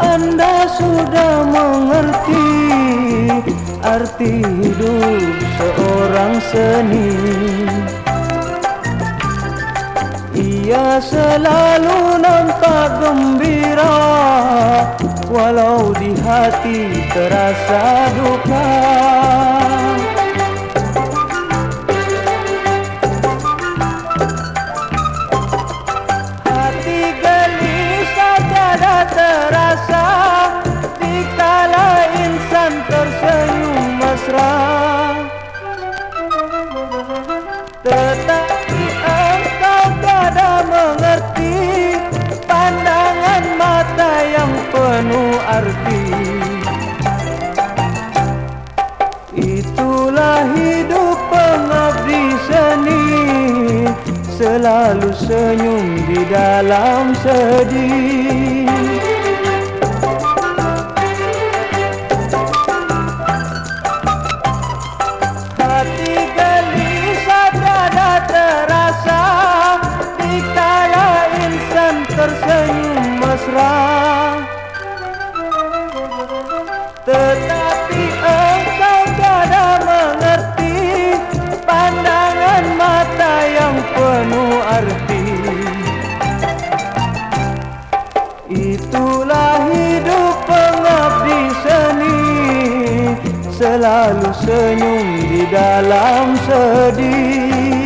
anda sudah mengerti arti hidup seorang seni. Ia selalu nampak gembira Walau di hati terasa duka Tetapi engkau tiada mengerti Pandangan mata yang penuh arti. Itulah hidup pengabdi seni. Selalu senyum di dalam sedih selalu senyum di dalam sedih.